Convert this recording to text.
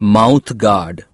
mouth guard.